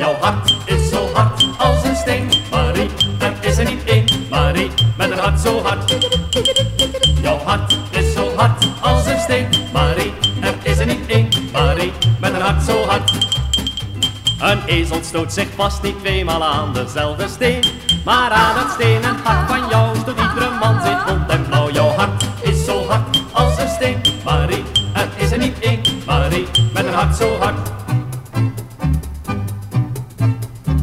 Jouw hart is zo hard als een steen, Marie. Er is er niet één, Marie, met een hart zo hard. Jouw hart is zo hard als een steen, Marie. Er is er niet één, Marie, met een hart zo hard. Een ezel stoot zich vast niet tweemaal aan dezelfde steen. Maar aan het stenen hart van jou stoot iedere man zich rond en blauw. Jouw hart is zo hard als een steen, Marie. Er is er niet één, Marie, met een hart zo hard.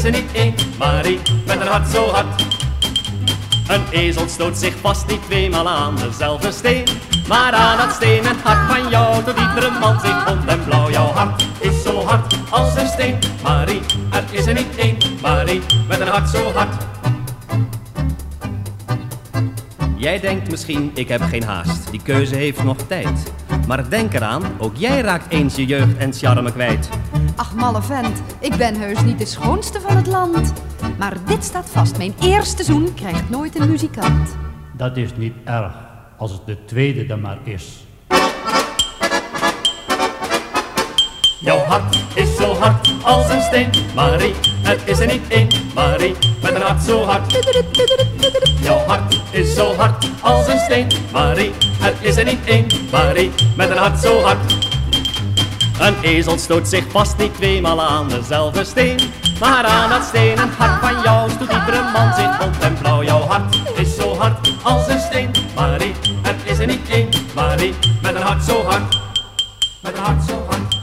Is er niet één, Marie, met een hart zo hard. Een ezel stoot zich vast niet tweemaal aan dezelfde steen. Maar aan het stenen hart van jou tot iedere man zich rond en blauw. Jouw hart is zo hard als een steen, Marie. Er is er niet één, Marie, met een hart zo hard. jij denkt misschien, ik heb geen haast. Die keuze heeft nog tijd. Maar denk eraan, ook jij raakt eens je jeugd en charme kwijt. Ach malle vent, ik ben heus niet de schoonste van het land. Maar dit staat vast, mijn eerste zoen krijgt nooit een muzikant. Dat is niet erg, als het de tweede dan maar is. Jouw hart is zo hard als een steen, Marie. Er is er niet één, Marie, met een hart zo hard. Jouw hart is zo hard als een steen, Marie. Er is er niet één, Marie, met een hart zo hard. Een ezel stoot zich vast niet tweemaal aan dezelfde steen. Maar aan dat stenen hart van jou stoot iedere man zich rond en blauw. Jouw hart is zo hard als een steen, Marie. Er is er niet één, Marie, met een hart zo hard. Met een hart zo hard.